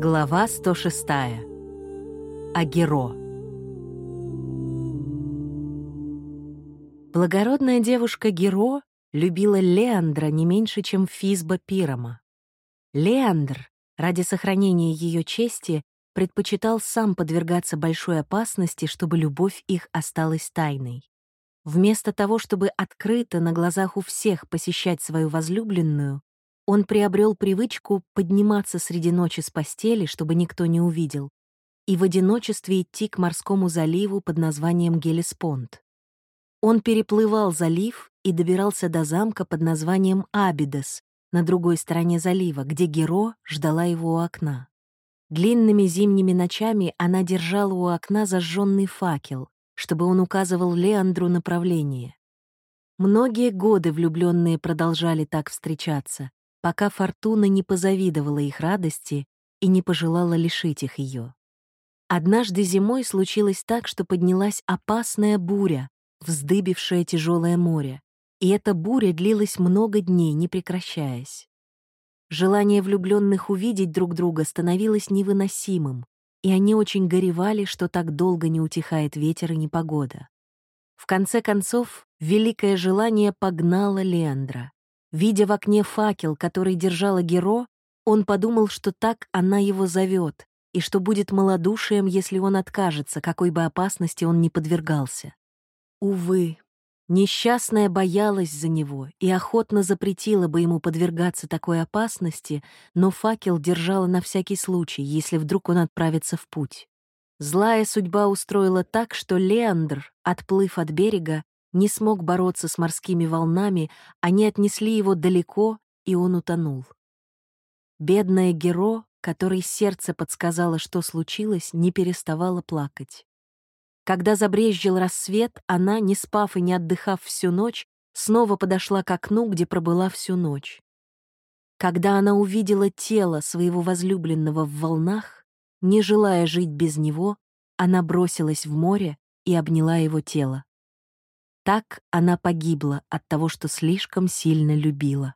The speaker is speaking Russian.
Глава 106. Агеро. Благородная девушка Геро любила Леандра не меньше, чем Физба Пирома. Леандр, ради сохранения ее чести, предпочитал сам подвергаться большой опасности, чтобы любовь их осталась тайной. Вместо того, чтобы открыто на глазах у всех посещать свою возлюбленную, он приобрел привычку подниматься среди ночи с постели, чтобы никто не увидел, и в одиночестве идти к морскому заливу под названием Гелеспонд. Он переплывал залив и добирался до замка под названием Абидес на другой стороне залива, где Геро ждала его у окна. Длинными зимними ночами она держала у окна зажженный факел, чтобы он указывал Леандру направление. Многие годы влюбленные продолжали так встречаться, пока Фортуна не позавидовала их радости и не пожелала лишить их ее. Однажды зимой случилось так, что поднялась опасная буря, вздыбившая тяжелое море, и эта буря длилась много дней, не прекращаясь. Желание влюбленных увидеть друг друга становилось невыносимым, и они очень горевали, что так долго не утихает ветер и непогода. В конце концов, великое желание погнало Леандра. Видя в окне факел, который держала Геро, он подумал, что так она его зовет, и что будет малодушием, если он откажется, какой бы опасности он ни подвергался. Увы, несчастная боялась за него и охотно запретила бы ему подвергаться такой опасности, но факел держала на всякий случай, если вдруг он отправится в путь. Злая судьба устроила так, что Леандр, отплыв от берега, не смог бороться с морскими волнами, они отнесли его далеко, и он утонул. Бедная Геро, которой сердце подсказало, что случилось, не переставала плакать. Когда забрезжил рассвет, она, не спав и не отдыхав всю ночь, снова подошла к окну, где пробыла всю ночь. Когда она увидела тело своего возлюбленного в волнах, не желая жить без него, она бросилась в море и обняла его тело. Так она погибла от того, что слишком сильно любила.